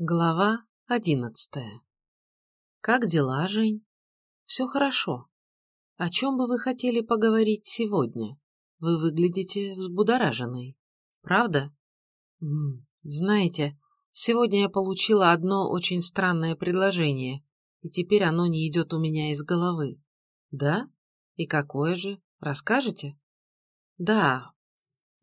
Глава одиннадцатая. Как дела, Жень? Все хорошо. О чем бы вы хотели поговорить сегодня? Вы выглядите взбудораженной. Правда? М -м, знаете, сегодня я получила одно очень странное предложение, и теперь оно не идет у меня из головы. Да? И какое же? Расскажете? Да.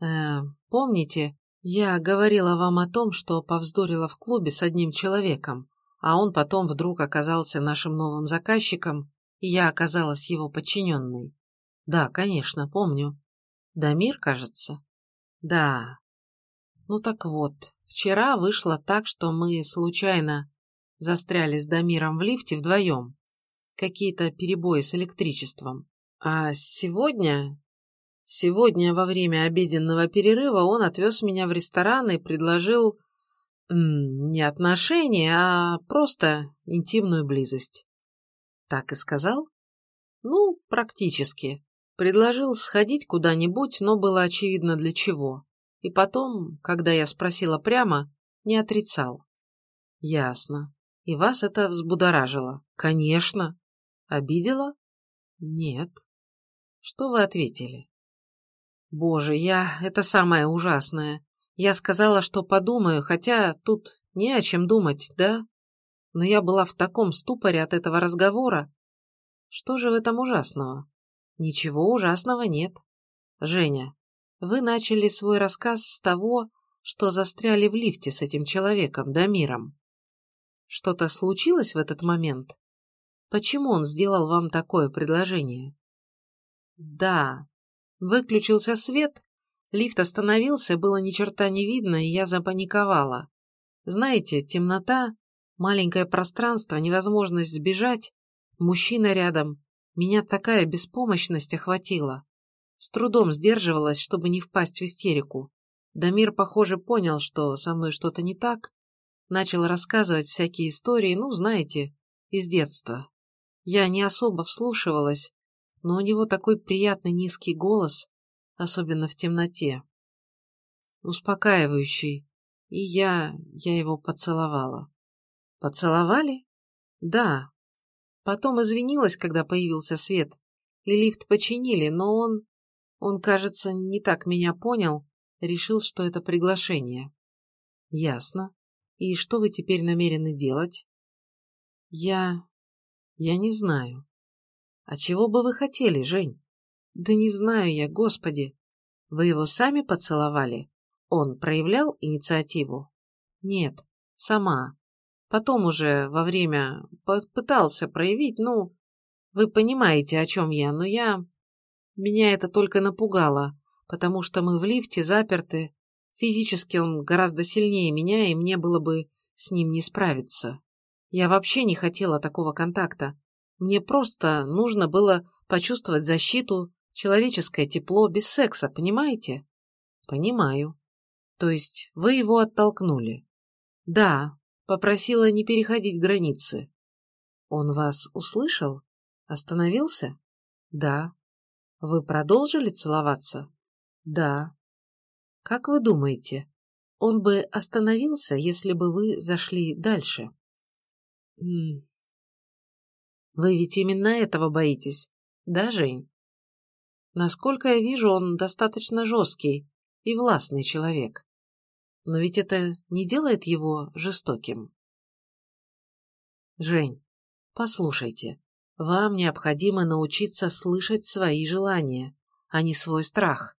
Э, помните, я говорила вам о том, что повздорила в клубе с одним человеком, а он потом вдруг оказался нашим новым заказчиком, и я оказалась его подчиненной. Да, конечно, помню. Дамир, кажется? Да. Ну так вот, вчера вышло так, что мы случайно застряли с Дамиром в лифте вдвоем. Какие-то перебои с электричеством. А сегодня Сегодня во время обеденного перерыва он отвез меня в ресторан и предложил не отношения, а просто интимную близость. Так и сказал? Ну, практически. Предложил сходить куда-нибудь, но было очевидно для чего. И потом, когда я спросила прямо, не отрицал. Ясно. И вас это взбудоражило? Конечно. Обидела? Нет. Что вы ответили? Боже, я... Это самое ужасное. Я сказала, что подумаю, хотя тут не о чем думать, да? Но я была в таком ступоре от этого разговора. Что же в этом ужасного? Ничего ужасного нет. Женя, вы начали свой рассказ с того, что застряли в лифте с этим человеком, Дамиром. Что-то случилось в этот момент? Почему он сделал вам такое предложение? Да, Выключился свет, лифт остановился, было ни черта не видно, и я запаниковала. Знаете, темнота, маленькое пространство, невозможность сбежать, мужчина рядом. Меня такая беспомощность охватила. С трудом сдерживалась, чтобы не впасть в истерику. Дамир, похоже, понял, что со мной что-то не так, начал рассказывать всякие истории, ну, знаете, из детства. Я не особо вслушивалась, но у него такой приятный низкий голос, особенно в темноте. Успокаивающий. И я... я его поцеловала. Поцеловали? Да. Потом извинилась, когда появился свет, и лифт починили, но он... Он, кажется, не так меня понял, решил, что это приглашение. Ясно. И что вы теперь намерены делать? Я... я не знаю. А чего бы вы хотели, Жень? Да не знаю я, господи. Вы его сами поцеловали? Он проявлял инициативу? Нет, сама. Потом уже во время пытался проявить, ну, вы понимаете, о чем я, но я... Меня это только напугало, потому что мы в лифте заперты. Физически он гораздо сильнее меня, и мне было бы с ним не справиться. Я вообще не хотела такого контакта. Мне просто нужно было почувствовать защиту, человеческое тепло, без секса, понимаете? Понимаю. То есть вы его оттолкнули? Да, попросила не переходить границы. Он вас услышал? Остановился? Да. Вы продолжили целоваться? Да. Как вы думаете, он бы остановился, если бы вы зашли дальше? Вы ведь именно этого боитесь, да, Жень? Насколько я вижу, он достаточно жесткий и властный человек. Но ведь это не делает его жестоким. Жень, послушайте, вам необходимо научиться слышать свои желания, а не свой страх.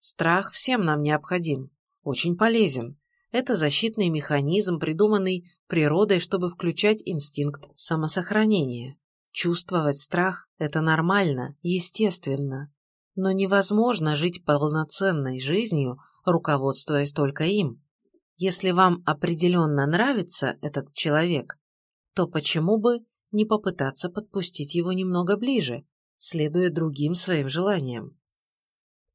Страх всем нам необходим, очень полезен. Это защитный механизм, придуманный природой, чтобы включать инстинкт самосохранения. Чувствовать страх – это нормально, естественно. Но невозможно жить полноценной жизнью, руководствуясь только им. Если вам определенно нравится этот человек, то почему бы не попытаться подпустить его немного ближе, следуя другим своим желаниям?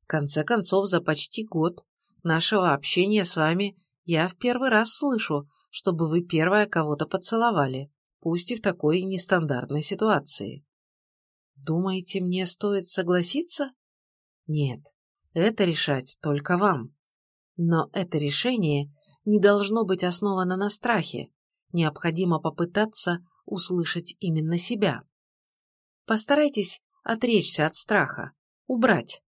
В конце концов, за почти год нашего общения с вами я в первый раз слышу, чтобы вы первая кого-то поцеловали пусть и в такой нестандартной ситуации. Думаете, мне стоит согласиться? Нет, это решать только вам. Но это решение не должно быть основано на страхе, необходимо попытаться услышать именно себя. Постарайтесь отречься от страха, убрать.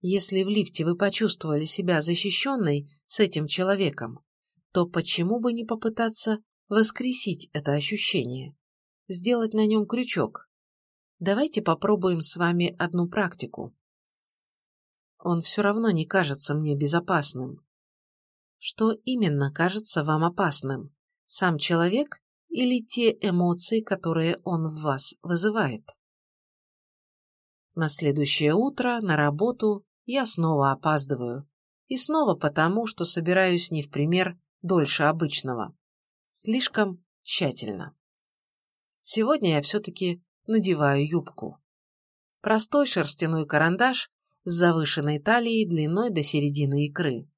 Если в лифте вы почувствовали себя защищенной с этим человеком, то почему бы не попытаться воскресить это ощущение, сделать на нем крючок? Давайте попробуем с вами одну практику. Он все равно не кажется мне безопасным. Что именно кажется вам опасным? Сам человек или те эмоции, которые он в вас вызывает? На следующее утро на работу я снова опаздываю. И снова потому, что собираюсь не в пример дольше обычного. Слишком тщательно. Сегодня я все-таки надеваю юбку. Простой шерстяной карандаш с завышенной талией длиной до середины икры.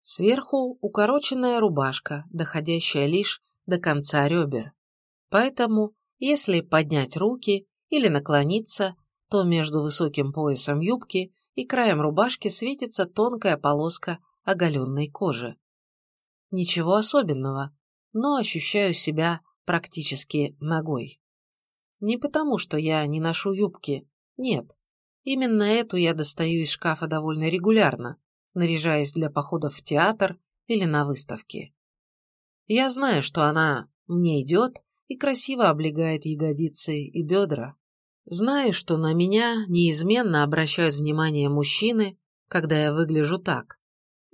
Сверху укороченная рубашка, доходящая лишь до конца ребер. Поэтому, если поднять руки или наклониться, то между высоким поясом юбки и краем рубашки светится тонкая полоска оголенной кожи. Ничего особенного, но ощущаю себя практически ногой. Не потому, что я не ношу юбки, нет. Именно эту я достаю из шкафа довольно регулярно, наряжаясь для походов в театр или на выставки. Я знаю, что она мне идет и красиво облегает ягодицы и бедра. Знаю, что на меня неизменно обращают внимание мужчины, когда я выгляжу так,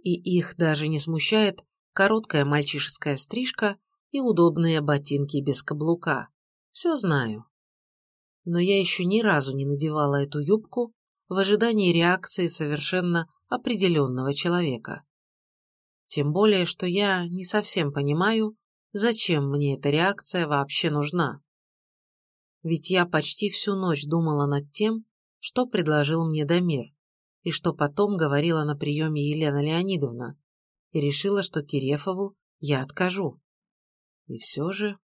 и их даже не смущает короткая мальчишеская стрижка и удобные ботинки без каблука. Все знаю. Но я еще ни разу не надевала эту юбку в ожидании реакции совершенно определенного человека. Тем более, что я не совсем понимаю, зачем мне эта реакция вообще нужна. Ведь я почти всю ночь думала над тем, что предложил мне Дамир, и что потом говорила на приеме Елена Леонидовна, и решила, что Кирефову я откажу. И все же...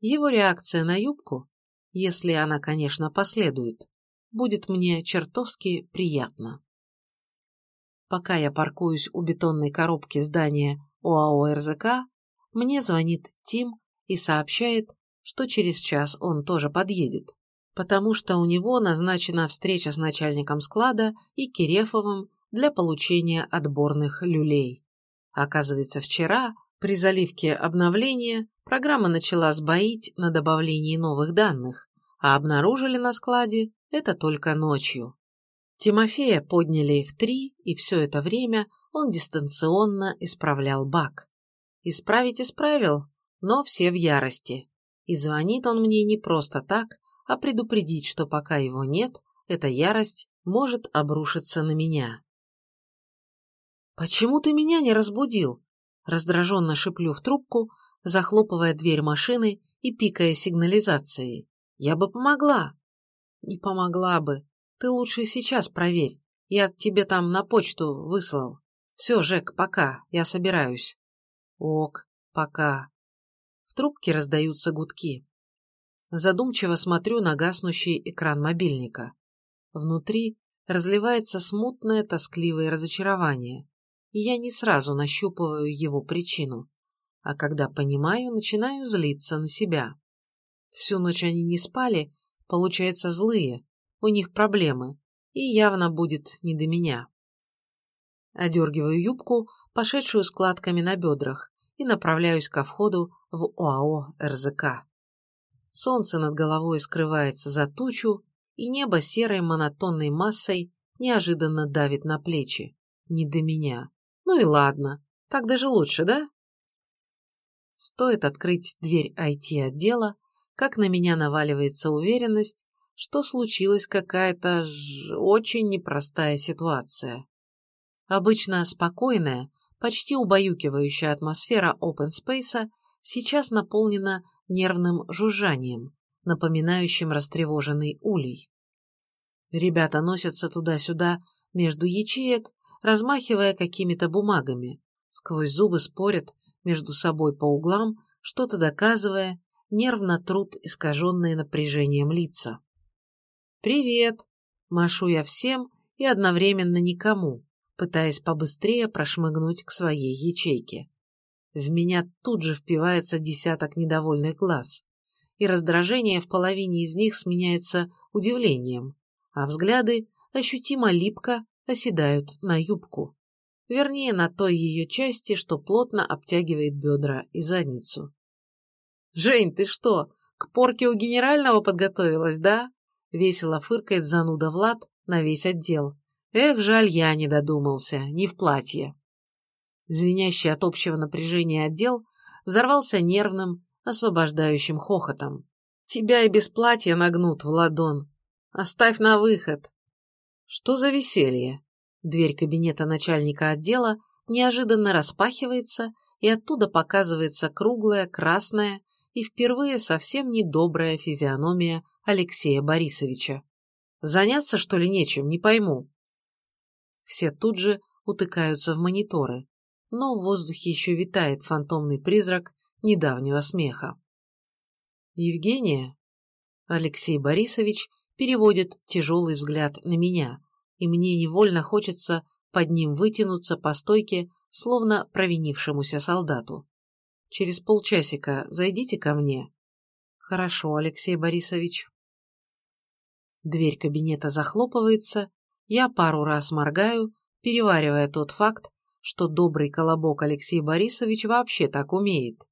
Его реакция на юбку, если она, конечно, последует, будет мне чертовски приятно. Пока я паркуюсь у бетонной коробки здания ОАО РЗК, мне звонит Тим и сообщает, что через час он тоже подъедет, потому что у него назначена встреча с начальником склада и Кирефовым для получения отборных люлей. Оказывается, вчера, при заливке обновления, программа начала сбоить на добавлении новых данных, а обнаружили на складе это только ночью. Тимофея подняли в три, и все это время он дистанционно исправлял баг. Исправить исправил, но все в ярости. И звонит он мне не просто так, а предупредить, что пока его нет, эта ярость может обрушиться на меня. «Почему ты меня не разбудил?» Раздраженно шиплю в трубку, захлопывая дверь машины и пикая сигнализацией. «Я бы помогла!» «Не помогла бы. Ты лучше сейчас проверь. Я тебе там на почту выслал. Все, Жек, пока, я собираюсь». «Ок, пока». В трубке раздаются гудки. Задумчиво смотрю на гаснущий экран мобильника. Внутри разливается смутное тоскливое разочарование, я не сразу нащупываю его причину, а когда понимаю, начинаю злиться на себя. Всю ночь они не спали, получается, злые, у них проблемы, и явно будет не до меня. Одергиваю юбку, пошедшую складками на бедрах, и направляюсь ко входу в ОАО РЗК. Солнце над головой скрывается за тучу, и небо серой монотонной массой неожиданно давит на плечи. Не до меня. Ну и ладно, так даже лучше, да? Стоит открыть дверь IT-отдела, как на меня наваливается уверенность, что случилась какая-то очень непростая ситуация. Обычно спокойная, почти убаюкивающая атмосфера open space сейчас наполнена нервным жужжанием, напоминающим растревоженный улей. Ребята носятся туда-сюда между ячеек, размахивая какими-то бумагами, сквозь зубы спорят между собой по углам, что-то доказывая, нервно труд искаженные напряжением лица. «Привет!» – машу я всем и одновременно никому, пытаясь побыстрее прошмыгнуть к своей ячейке. В меня тут же впивается десяток недовольных глаз, и раздражение в половине из них сменяется удивлением, а взгляды ощутимо липко оседают на юбку. Вернее, на той ее части, что плотно обтягивает бедра и задницу. «Жень, ты что, к порке у генерального подготовилась, да?» Весело фыркает зануда Влад на весь отдел. Эх, жаль, я не додумался, не в платье. Звенящий от общего напряжения отдел взорвался нервным, освобождающим хохотом. Тебя и без платья нагнут в ладон. Оставь на выход. Что за веселье? Дверь кабинета начальника отдела неожиданно распахивается, и оттуда показывается круглая, красная и впервые совсем недобрая физиономия Алексея Борисовича. Заняться, что ли, нечем, не пойму. Все тут же утыкаются в мониторы, но в воздухе еще витает фантомный призрак недавнего смеха. Евгения? Алексей Борисович переводит тяжелый взгляд на меня, и мне невольно хочется под ним вытянуться по стойке, словно провинившемуся солдату. Через полчасика зайдите ко мне. Хорошо, Алексей Борисович. Дверь кабинета захлопывается, я пару раз моргаю, переваривая тот факт, что добрый колобок Алексей Борисович вообще так умеет,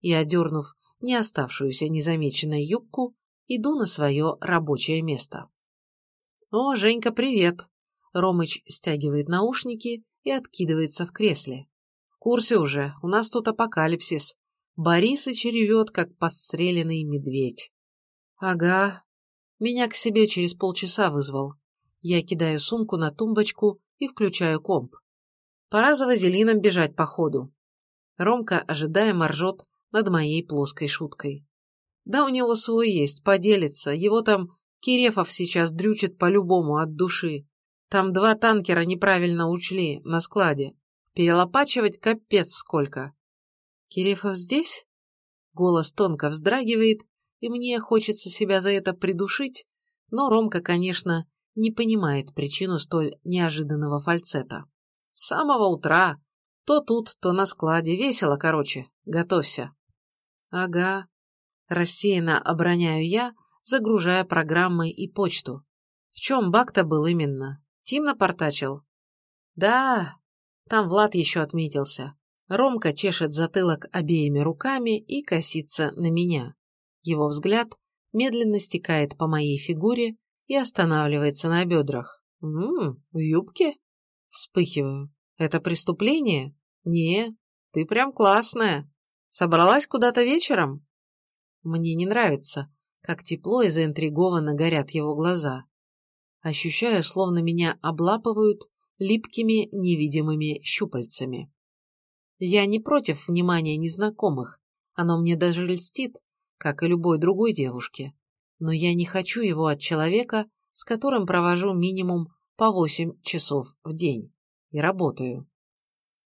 и, одернув не оставшуюся незамеченной юбку, иду на свое рабочее место. «О, Женька, привет!» Ромыч стягивает наушники и откидывается в кресле. «В курсе уже, у нас тут апокалипсис. Борисыч ревет, как подстреленный медведь». «Ага. Меня к себе через полчаса вызвал. Я кидаю сумку на тумбочку и включаю комп. Пора за вазелином бежать по ходу. Ромка ожидаемо ржет над моей плоской шуткой. Да у него свой есть, поделится, его там Кирефов сейчас дрючит по-любому от души. Там два танкера неправильно учли на складе. Перелопачивать капец сколько. Кирефов здесь? Голос тонко вздрагивает, и мне хочется себя за это придушить, но Ромка, конечно, не понимает причину столь неожиданного фальцета. С самого утра. То тут, то на складе. Весело, короче. Готовься. Ага. Рассеянно обороняю я, загружая программы и почту. В чем баг-то был именно? Тим напортачил? Да, там Влад еще отметился. Ромка чешет затылок обеими руками и косится на меня. Его взгляд медленно стекает по моей фигуре, и останавливается на бедрах. «Ммм, в юбке?» Вспыхиваю. «Это преступление?» «Не, ты прям классная. Собралась куда-то вечером?» Мне не нравится, как тепло и заинтригованно горят его глаза. Ощущаю, словно меня облапывают липкими невидимыми щупальцами. Я не против внимания незнакомых, оно мне даже льстит, как и любой другой девушке но я не хочу его от человека, с которым провожу минимум по 8 часов в день и работаю.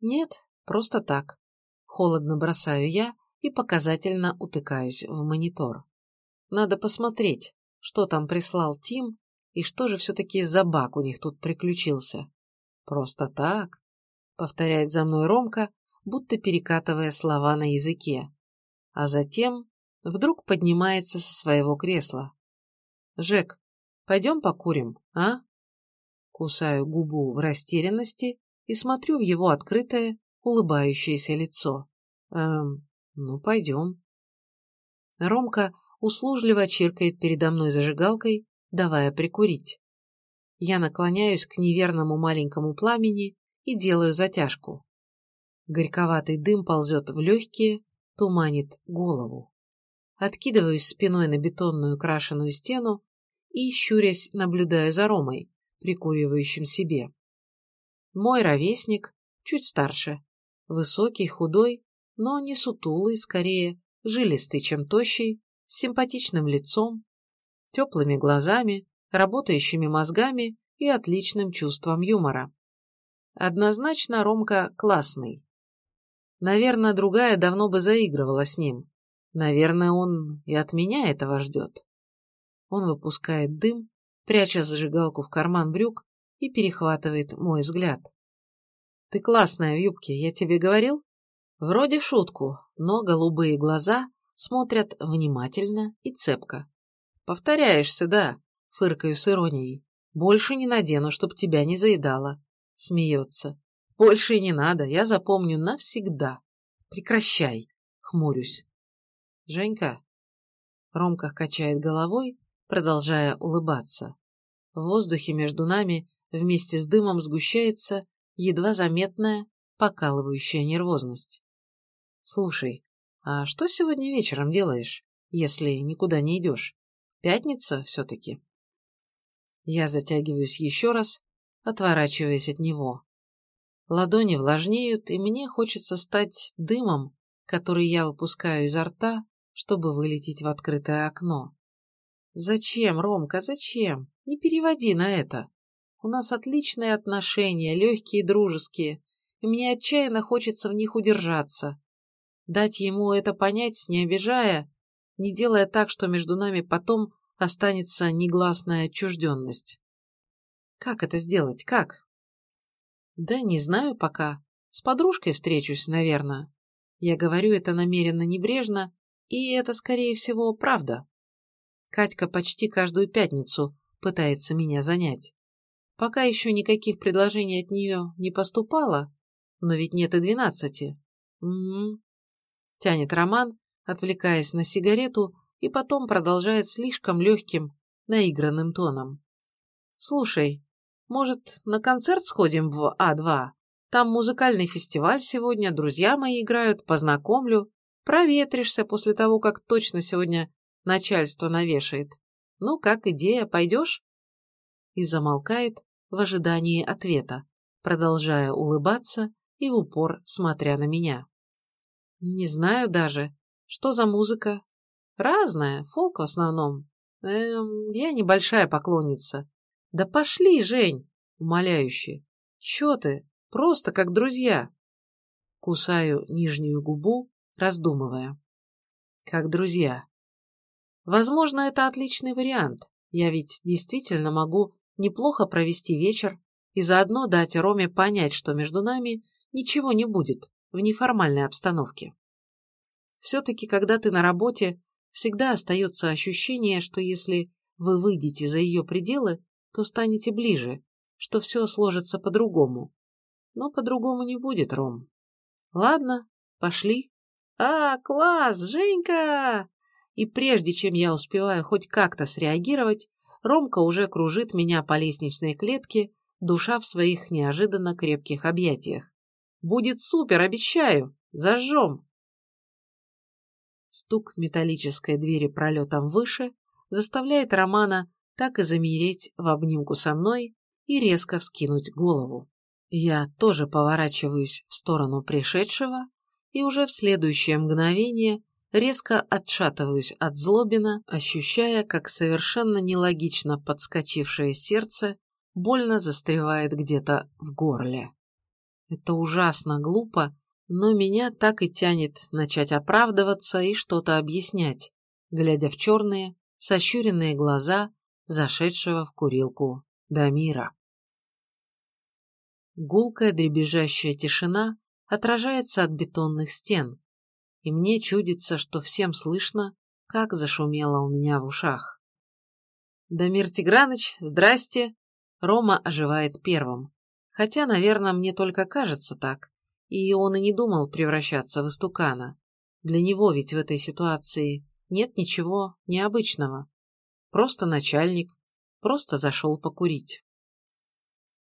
Нет, просто так. Холодно бросаю я и показательно утыкаюсь в монитор. Надо посмотреть, что там прислал Тим и что же все-таки за баг у них тут приключился. Просто так, повторяет за мной Ромка, будто перекатывая слова на языке. А затем вдруг поднимается со своего кресла. «Жек, пойдем покурим, а?» Кусаю губу в растерянности и смотрю в его открытое, улыбающееся лицо. «Эм, ну, пойдем». Ромка услужливо чиркает передо мной зажигалкой, давая прикурить. Я наклоняюсь к неверному маленькому пламени и делаю затяжку. Горьковатый дым ползет в легкие, туманит голову откидываюсь спиной на бетонную крашеную стену и, щурясь, наблюдаю за Ромой, прикуривающим себе. Мой ровесник, чуть старше, высокий, худой, но не сутулый, скорее жилистый, чем тощий, с симпатичным лицом, теплыми глазами, работающими мозгами и отличным чувством юмора. Однозначно Ромка классный. Наверное, другая давно бы заигрывала с ним, Наверное, он и от меня этого ждет. Он выпускает дым, пряча зажигалку в карман брюк и перехватывает мой взгляд. Ты классная в юбке, я тебе говорил? Вроде в шутку, но голубые глаза смотрят внимательно и цепко. Повторяешься, да, фыркаю с иронией. Больше не надену, чтоб тебя не заедало. Смеется. Больше и не надо, я запомню навсегда. Прекращай, хмурюсь. Женька. Ромка качает головой, продолжая улыбаться. В воздухе между нами вместе с дымом сгущается едва заметная, покалывающая нервозность. Слушай, а что сегодня вечером делаешь, если никуда не идешь? Пятница все-таки. Я затягиваюсь еще раз, отворачиваясь от него. Ладони влажнеют, и мне хочется стать дымом, который я выпускаю изо рта, чтобы вылететь в открытое окно. Зачем, Ромка, зачем? Не переводи на это. У нас отличные отношения, легкие и дружеские, и мне отчаянно хочется в них удержаться. Дать ему это понять, не обижая, не делая так, что между нами потом останется негласная отчужденность. Как это сделать? Как? Да не знаю пока. С подружкой встречусь, наверное. Я говорю это намеренно небрежно, и это, скорее всего, правда. Катька почти каждую пятницу пытается меня занять. Пока еще никаких предложений от нее не поступало, но ведь нет и двенадцати. М-м. Тянет Роман, отвлекаясь на сигарету, и потом продолжает слишком легким, наигранным тоном. «Слушай, может, на концерт сходим в А2? Там музыкальный фестиваль сегодня, друзья мои играют, познакомлю. Проветришься после того, как точно сегодня начальство навешает. Ну, как идея, пойдешь?» И замолкает в ожидании ответа, продолжая улыбаться и в упор смотря на меня. «Не знаю даже, что за музыка, Разная, фолк в основном. Эм, я небольшая поклонница. Да пошли, Жень, умоляюще. Чё ты? Просто как друзья. Кусаю нижнюю губу, раздумывая. Как друзья. Возможно, это отличный вариант. Я ведь действительно могу неплохо провести вечер и заодно дать Роме понять, что между нами ничего не будет в неформальной обстановке. Все-таки, когда ты на работе, всегда остается ощущение, что если вы выйдете за ее пределы, то станете ближе, что все сложится по-другому. Но по-другому не будет, Ром. Ладно, пошли. А, класс, Женька! И прежде чем я успеваю хоть как-то среагировать, Ромка уже кружит меня по лестничной клетке, душа в своих неожиданно крепких объятиях. Будет супер, обещаю! Зажжем! Стук металлической двери пролетом выше заставляет Романа так и замереть в обнимку со мной и резко вскинуть голову. Я тоже поворачиваюсь в сторону пришедшего и уже в следующее мгновение резко отшатываюсь от Злобина, ощущая, как совершенно нелогично подскочившее сердце больно застревает где-то в горле. Это ужасно глупо но меня так и тянет начать оправдываться и что-то объяснять, глядя в черные, сощуренные глаза зашедшего в курилку Дамира. Гулкая дребезжащая тишина отражается от бетонных стен, и мне чудится, что всем слышно, как зашумело у меня в ушах. «Дамир Тиграныч, здрасте!» Рома оживает первым. Хотя, наверное, мне только кажется так и он и не думал превращаться в истукана. Для него ведь в этой ситуации нет ничего необычного. Просто начальник, просто зашел покурить.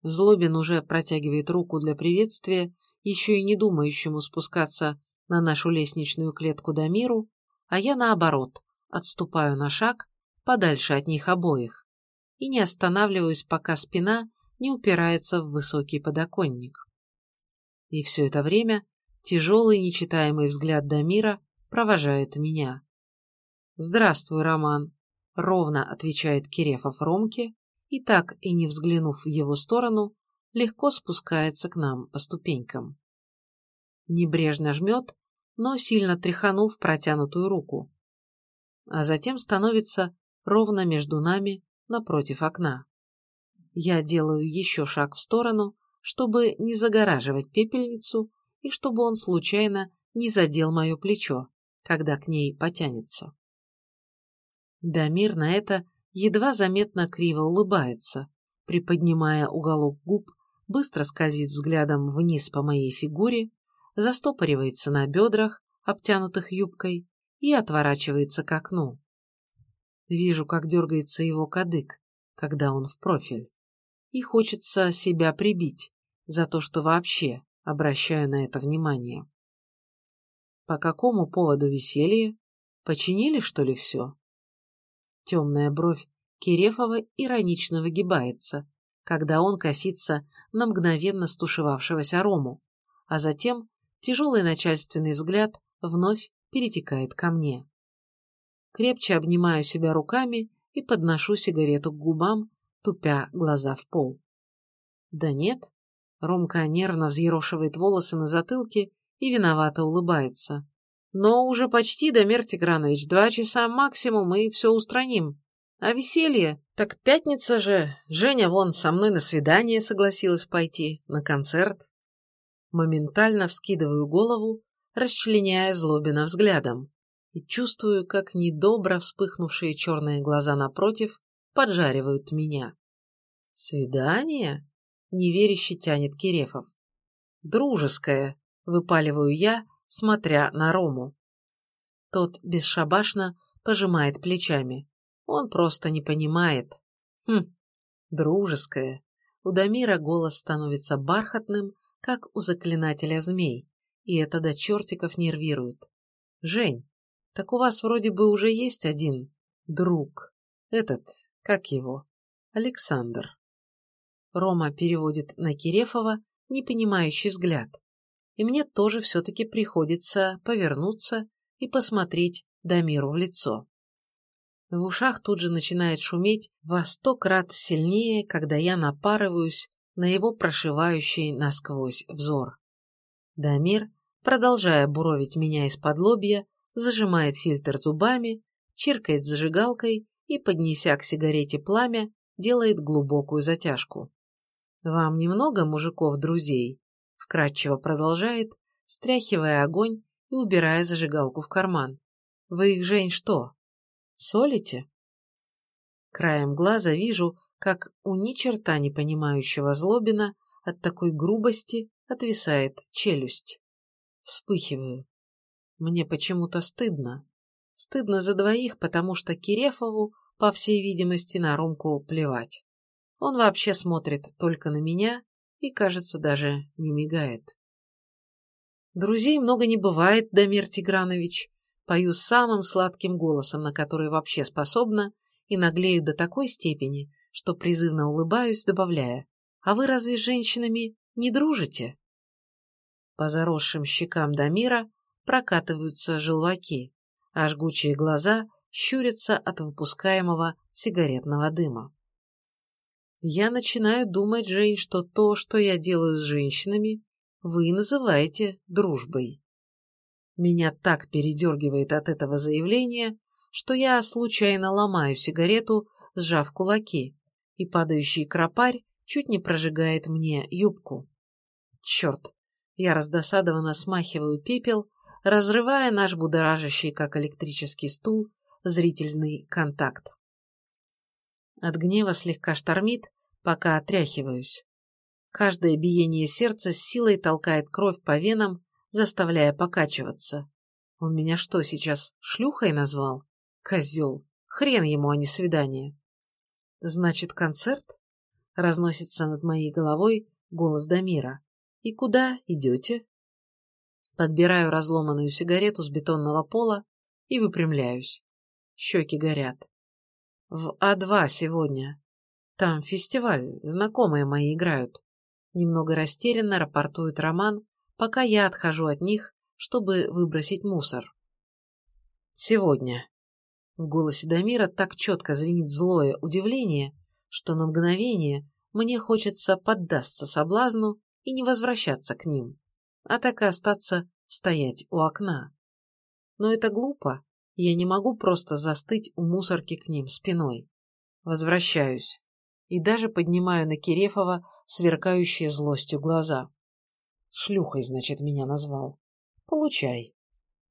Злобин уже протягивает руку для приветствия, еще и не думающему спускаться на нашу лестничную клетку до миру, а я наоборот, отступаю на шаг, подальше от них обоих, и не останавливаюсь, пока спина не упирается в высокий подоконник. И все это время тяжелый нечитаемый взгляд Дамира провожает меня. «Здравствуй, Роман», — ровно отвечает Кирефов Ромке, и так и не взглянув в его сторону, легко спускается к нам по ступенькам. Небрежно жмет, но сильно тряханув протянутую руку. А затем становится ровно между нами напротив окна. Я делаю еще шаг в сторону, чтобы не загораживать пепельницу и чтобы он случайно не задел мое плечо, когда к ней потянется. Дамир на это едва заметно криво улыбается, приподнимая уголок губ, быстро скользит взглядом вниз по моей фигуре, застопоривается на бедрах, обтянутых юбкой, и отворачивается к окну. Вижу, как дергается его кадык, когда он в профиль. И хочется себя прибить за то, что вообще обращаю на это внимание. По какому поводу веселье? Починили, что ли, все? Темная бровь Кирефова иронично выгибается, когда он косится на мгновенно стушевавшегося Рому, а затем тяжелый начальственный взгляд вновь перетекает ко мне. Крепче обнимаю себя руками и подношу сигарету к губам, тупя глаза в пол. Да нет. Ромка нервно взъерошивает волосы на затылке и виновато улыбается. Но уже почти, Дамир Тигранович, два часа максимум, и все устраним. А веселье? Так пятница же. Женя вон со мной на свидание согласилась пойти, на концерт. Моментально вскидываю голову, расчленяя Злобина взглядом, и чувствую, как недобро вспыхнувшие черные глаза напротив поджаривают меня. «Свидание?» — неверяще тянет Кирефов. «Дружеское», — выпаливаю я, смотря на Рому. Тот бесшабашно пожимает плечами. Он просто не понимает. Хм, дружеское. У Дамира голос становится бархатным, как у заклинателя змей, и это до чертиков нервирует. «Жень, так у вас вроде бы уже есть один друг. Этот, как его? Александр». Рома переводит на Кирефова непонимающий взгляд и мне тоже все-таки приходится повернуться и посмотреть Дамиру в лицо. В ушах тут же начинает шуметь во сто крат сильнее, когда я напарываюсь на его прошивающий насквозь взор. Дамир, продолжая буровить меня из-под лобья, зажимает фильтр зубами, чиркает зажигалкой и, поднеся к сигарете пламя, делает глубокую затяжку. «Вам немного мужиков-друзей?» вкратчиво продолжает, стряхивая огонь и убирая зажигалку в карман. Вы их, Жень, что, солите? Краем глаза вижу, как у ни черта не понимающего Злобина от такой грубости отвисает челюсть. Вспыхиваю. Мне почему-то стыдно. Стыдно за двоих, потому что Кирефову, по всей видимости, на Ромку плевать. Он вообще смотрит только на меня и, кажется, даже не мигает. Друзей много не бывает, Дамир Тигранович. Пою самым сладким голосом, на который вообще способна, и наглею до такой степени, что призывно улыбаюсь, добавляя, «А вы разве с женщинами не дружите?» По заросшим щекам Дамира прокатываются желваки, а жгучие глаза щурятся от выпускаемого сигаретного дыма. Я начинаю думать, Жень, что то, что я делаю с женщинами, вы называете дружбой. Меня так передергивает от этого заявления, что я случайно ломаю сигарету, сжав кулаки, и падающий кропарь чуть не прожигает мне юбку. Черт! Я раздосадованно смахиваю пепел, разрывая наш будоражащий, как электрический стул, зрительный контакт. От гнева слегка штормит, пока отряхиваюсь. Каждое биение сердца с силой толкает кровь по венам, заставляя покачиваться. Он меня что, сейчас шлюхой назвал? Козел. Хрен ему, а не свидание. Значит, концерт? Разносится над моей головой голос Дамира. И куда идете? Подбираю разломанную сигарету с бетонного пола и выпрямляюсь. Щеки горят. В А2 сегодня. Там фестиваль, знакомые мои играют. Немного растерянно рапортует Роман, пока я отхожу от них, чтобы выбросить мусор. Сегодня. В голосе Дамира так четко звенит злое удивление, что на мгновение мне хочется поддаться соблазну и не возвращаться к ним, а так и остаться стоять у окна. Но это глупо, я не могу просто застыть у мусорки к ним спиной. Возвращаюсь и даже поднимаю на Кирефова сверкающие злостью глаза. Шлюхой, значит, меня назвал. Получай.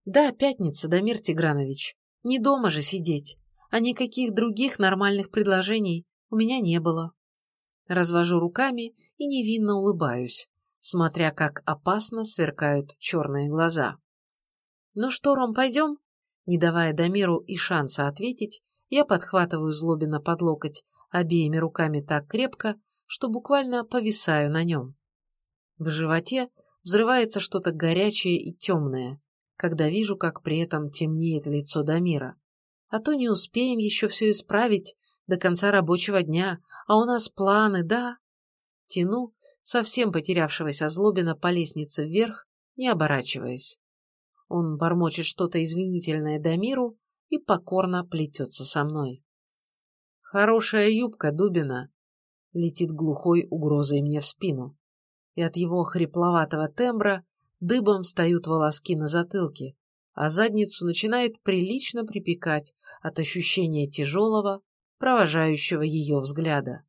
Да, пятница, Дамир Тигранович. Не дома же сидеть, а никаких других нормальных предложений у меня не было. Развожу руками и невинно улыбаюсь, смотря как опасно сверкают черные глаза. «Ну что, Ром, пойдем?» Не давая Дамиру и шанса ответить, я подхватываю Злобина под локоть обеими руками так крепко, что буквально повисаю на нем. В животе взрывается что-то горячее и темное, когда вижу, как при этом темнеет лицо Дамира. А то не успеем еще все исправить до конца рабочего дня, а у нас планы, да? Тяну, совсем потерявшегося Злобина по лестнице вверх, не оборачиваясь. Он бормочет что-то извинительное Дамиру и покорно плетется со мной. «Хорошая юбка, Дубина!» летит глухой угрозой мне в спину. И от его хрипловатого тембра дыбом встают волоски на затылке, а задницу начинает прилично припекать от ощущения тяжелого, провожающего ее взгляда.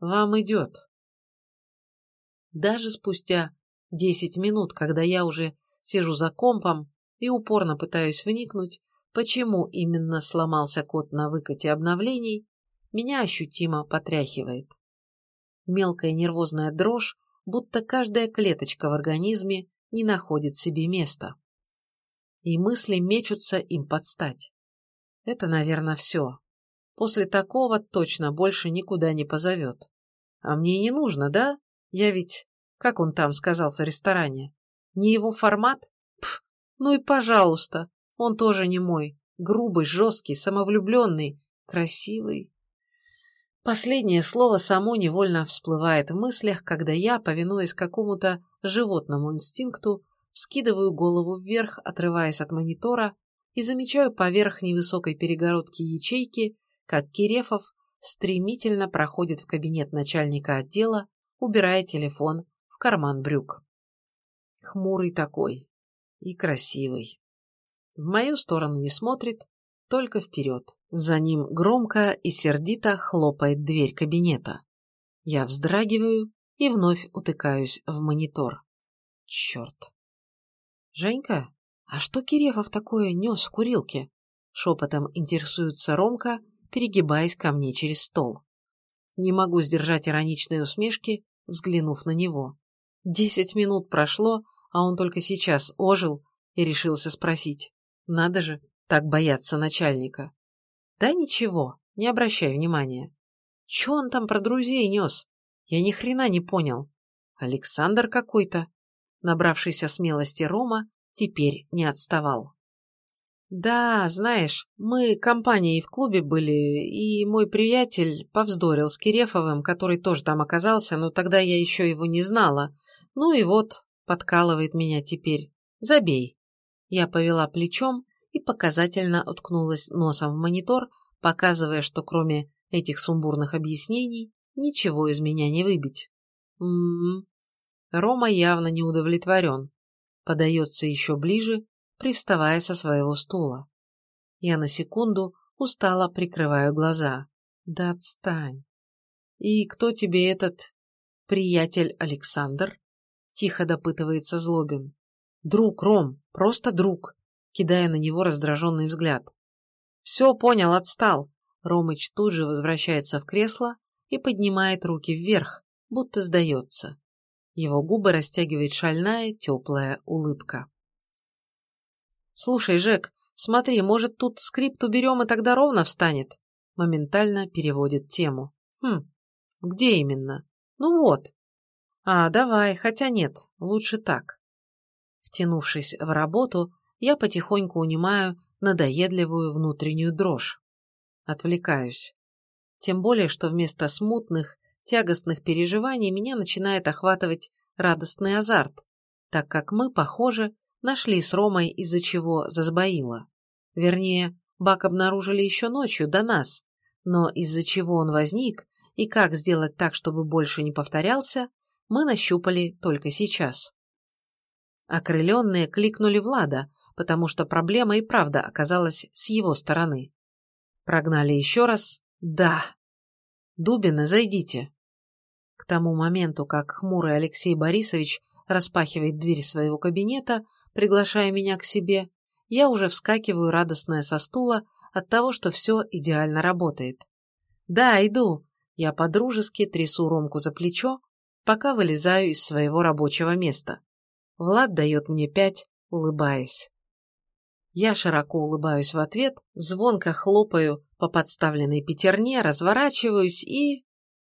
«Вам идет!» Даже спустя десять минут, когда я уже сижу за компом, и упорно пытаюсь вникнуть, почему именно сломался код на выкате обновлений, меня ощутимо потряхивает. Мелкая нервозная дрожь, будто каждая клеточка в организме не находит себе места. И мысли мечутся им подстать. Это, наверное, все. После такого точно больше никуда не позовет. А мне не нужно, да? Я ведь, как он там сказал в ресторане, не его формат? Ну и пожалуйста, он тоже не мой. Грубый, жесткий, самовлюбленный, красивый. Последнее слово само невольно всплывает в мыслях, когда я, повинуясь какому-то животному инстинкту, вскидываю голову вверх, отрываясь от монитора, и замечаю поверх невысокой перегородки ячейки, как Кирефов стремительно проходит в кабинет начальника отдела, убирая телефон в карман брюк. Хмурый такой, и красивый. В мою сторону не смотрит, только вперед. За ним громко и сердито хлопает дверь кабинета. Я вздрагиваю и вновь утыкаюсь в монитор. Черт. Женька, а что Кирефов такое нес в курилке? Шепотом интересуется Ромка, перегибаясь ко мне через стол. Не могу сдержать ироничной усмешки, взглянув на него. Десять минут прошло, а он только сейчас ожил и решился спросить. Надо же, так бояться начальника. Да ничего, не обращай внимания. Че он там про друзей нес? Я ни хрена не понял. Александр какой-то. Набравшийся смелости Рома теперь не отставал. Да, знаешь, мы компанией в клубе были, и мой приятель повздорил с Кирефовым, который тоже там оказался, но тогда я еще его не знала. Ну и вот, подкалывает меня теперь. Забей. Я повела плечом и показательно уткнулась носом в монитор, показывая, что кроме этих сумбурных объяснений ничего из меня не выбить. М-м-м. Рома явно не удовлетворен. Подается еще ближе, привставая со своего стула. Я на секунду устало прикрываю глаза. Да отстань. И кто тебе этот приятель Александр? Тихо допытывается Злобин. Друг, Ром, просто друг. Кидая на него раздраженный взгляд. Все, понял, отстал. Ромыч тут же возвращается в кресло и поднимает руки вверх, будто сдается. Его губы растягивает шальная, теплая улыбка. «Слушай, Жек, смотри, может, тут скрипт уберем и тогда ровно встанет?» Моментально переводит тему. «Хм, где именно?» «Ну вот, а, давай, хотя нет, лучше так. Втянувшись в работу, я потихоньку унимаю надоедливую внутреннюю дрожь. Отвлекаюсь. Тем более, что вместо смутных, тягостных переживаний меня начинает охватывать радостный азарт, так как мы, похоже, нашли с Ромой, из-за чего засбоило. Вернее, бак обнаружили еще ночью до нас, но из-за чего он возник и как сделать так, чтобы больше не повторялся, мы нащупали только сейчас. Окрыленные кликнули Влада, потому что проблема и правда оказалась с его стороны. Прогнали еще раз. Да. Дубина, зайдите. К тому моменту, как хмурый Алексей Борисович распахивает дверь своего кабинета, приглашая меня к себе, я уже вскакиваю радостная со стула от того, что все идеально работает. «Да, иду!» Я подружески трясу Ромку за плечо, пока вылезаю из своего рабочего места. Влад дает мне пять, улыбаясь. Я широко улыбаюсь в ответ, звонко хлопаю по подставленной пятерне, разворачиваюсь и...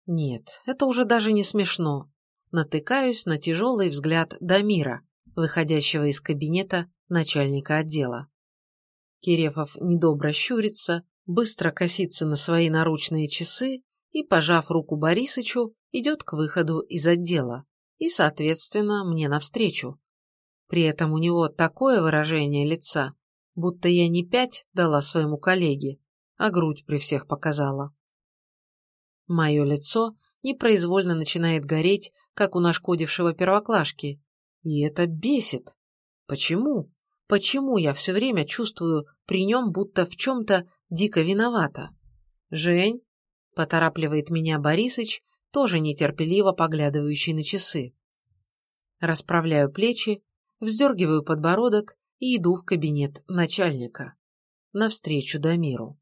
Нет, это уже даже не смешно. Натыкаюсь на тяжелый взгляд Дамира, выходящего из кабинета начальника отдела. Кирефов недобро щурится, быстро косится на свои наручные часы и, пожав руку Борисычу, идет к выходу из отдела и, соответственно, мне навстречу. При этом у него такое выражение лица, будто я не пять дала своему коллеге, а грудь при всех показала. Мое лицо непроизвольно начинает гореть, как у нашкодившего первоклашки. И это бесит. Почему? Почему я все время чувствую при нем, будто в чем-то дико виновата? «Жень», — поторапливает меня Борисыч, тоже нетерпеливо поглядывающий на часы. Расправляю плечи, вздергиваю подбородок и иду в кабинет начальника. Навстречу Дамиру.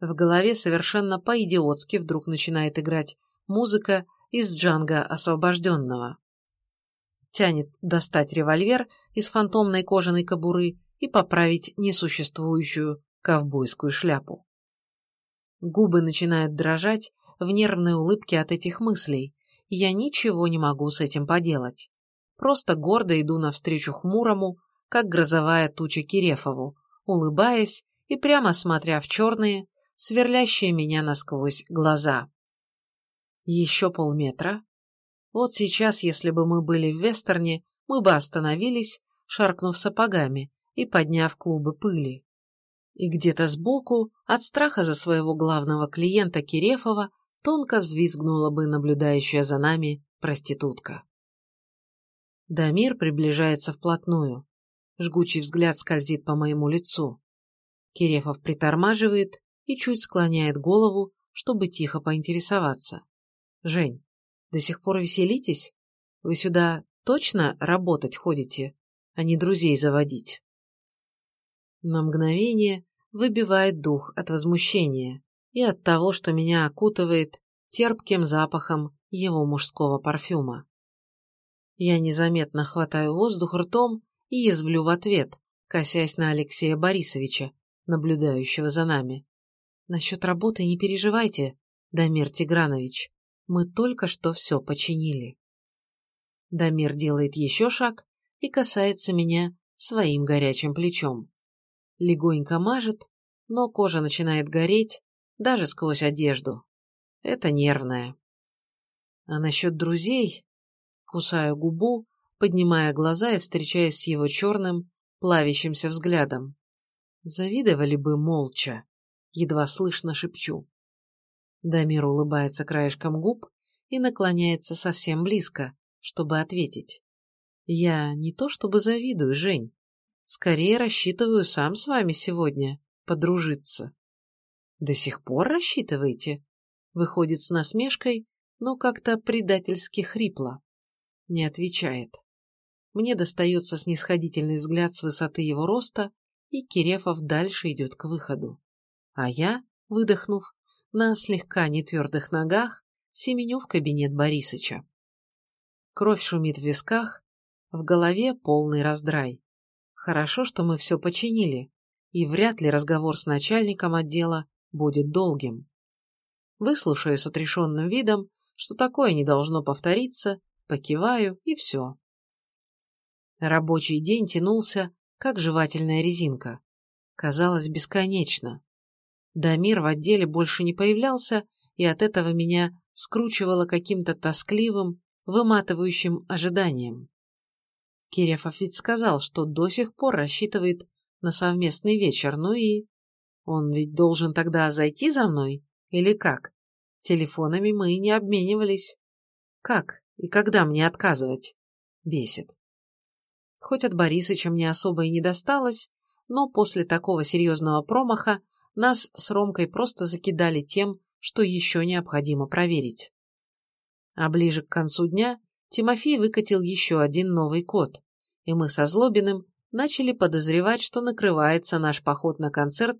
В голове совершенно по-идиотски вдруг начинает играть музыка из Джанга освобожденного. Тянет достать револьвер из фантомной кожаной кобуры и поправить несуществующую ковбойскую шляпу. Губы начинают дрожать в нервной улыбке от этих мыслей, и я ничего не могу с этим поделать. Просто гордо иду навстречу хмурому, как грозовая туча Кирефову, улыбаясь и прямо смотря в черные, сверлящие меня насквозь глаза. Еще полметра. Вот сейчас, если бы мы были в вестерне, мы бы остановились, шаркнув сапогами и подняв клубы пыли. И где-то сбоку, от страха за своего главного клиента Кирефова, тонко взвизгнула бы наблюдающая за нами проститутка. Дамир приближается вплотную. Жгучий взгляд скользит по моему лицу. Кирефов притормаживает и чуть склоняет голову, чтобы тихо поинтересоваться. «Жень, до сих пор веселитесь? Вы сюда точно работать ходите, а не друзей заводить?» На мгновение выбивает дух от возмущения и от того, что меня окутывает терпким запахом его мужского парфюма. Я незаметно хватаю воздух ртом и язвлю в ответ, косясь на Алексея Борисовича, наблюдающего за нами. Насчет работы не переживайте, Дамир Тигранович. Мы только что все починили. Дамир делает еще шаг и касается меня своим горячим плечом. Легонько мажет, но кожа начинает гореть даже сквозь одежду. Это нервное. А насчет друзей... Кусаю губу, поднимая глаза и встречаясь с его черным, плавящимся взглядом. Завидовали бы молча едва слышно шепчу. Дамир улыбается краешком губ и наклоняется совсем близко, чтобы ответить. Я не то чтобы завидую, Жень. Скорее рассчитываю сам с вами сегодня подружиться. До сих пор рассчитываете? Выходит с насмешкой, но как-то предательски хрипло. Не отвечает. Мне достается снисходительный взгляд с высоты его роста, и Кирефов дальше идет к выходу а я, выдохнув, на слегка нетвердых ногах, семеню в кабинет Борисыча. Кровь шумит в висках, в голове полный раздрай. Хорошо, что мы все починили, и вряд ли разговор с начальником отдела будет долгим. Выслушаю с отрешенным видом, что такое не должно повториться, покиваю и все. Рабочий день тянулся, как жевательная резинка. Казалось бесконечно. Дамир в отделе больше не появлялся, и от этого меня скручивало каким-то тоскливым, выматывающим ожиданием. Кирефов ведь сказал, что до сих пор рассчитывает на совместный вечер, ну и... Он ведь должен тогда зайти за мной? Или как? Телефонами мы не обменивались. Как и когда мне отказывать? Бесит. Хоть от Борисыча мне особо и не досталось, но после такого серьезного промаха нас с Ромкой просто закидали тем, что еще необходимо проверить. А ближе к концу дня Тимофей выкатил еще один новый код, и мы со Злобиным начали подозревать, что накрывается наш поход на концерт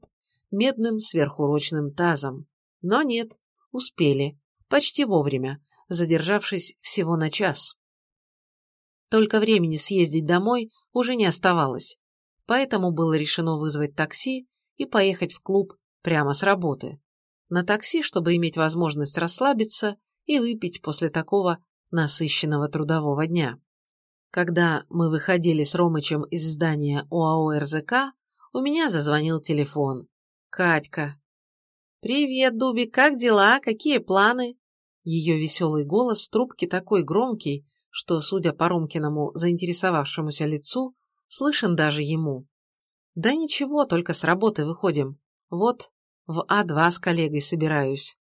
медным сверхурочным тазом. Но нет, успели, почти вовремя, задержавшись всего на час. Только времени съездить домой уже не оставалось, поэтому было решено вызвать такси и поехать в клуб прямо с работы. На такси, чтобы иметь возможность расслабиться и выпить после такого насыщенного трудового дня. Когда мы выходили с Ромычем из здания ОАО РЗК, у меня зазвонил телефон. Катька. «Привет, Дубик, как дела? Какие планы?» Ее веселый голос в трубке такой громкий, что, судя по Ромкиному заинтересовавшемуся лицу, слышен даже ему. «Да ничего, только с работы выходим. Вот, в А2 с коллегой собираюсь».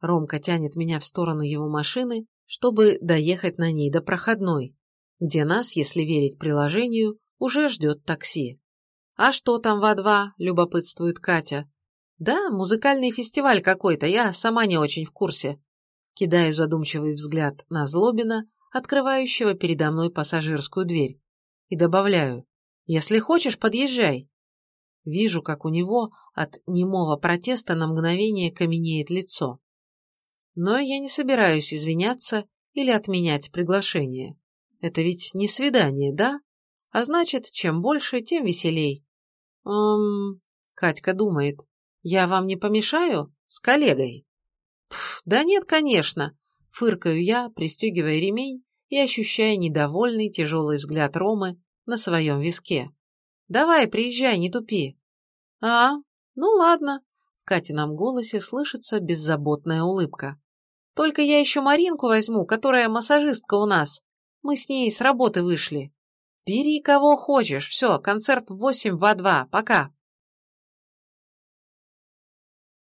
Ромка тянет меня в сторону его машины, чтобы доехать на ней до проходной, где нас, если верить приложению, уже ждет такси. «А что там в А2?» – любопытствует Катя. «Да, музыкальный фестиваль какой-то, я сама не очень в курсе». Кидаю задумчивый взгляд на Злобина, открывающего передо мной пассажирскую дверь, и добавляю, «Если хочешь, подъезжай». Вижу, как у него от немого протеста на мгновение каменеет лицо. Но я не собираюсь извиняться или отменять приглашение. Это ведь не свидание, да? А значит, чем больше, тем веселей. Эм... Катька думает. Я вам не помешаю? С коллегой? Пф, да нет, конечно. Фыркаю я, пристегивая ремень и ощущая недовольный тяжелый взгляд Ромы на своем виске. Давай, приезжай, не тупи. А, ну ладно. В Катином голосе слышится беззаботная улыбка. Только я еще Маринку возьму, которая массажистка у нас. Мы с ней с работы вышли. Бери кого хочешь. Все, концерт в восемь в А2. Пока.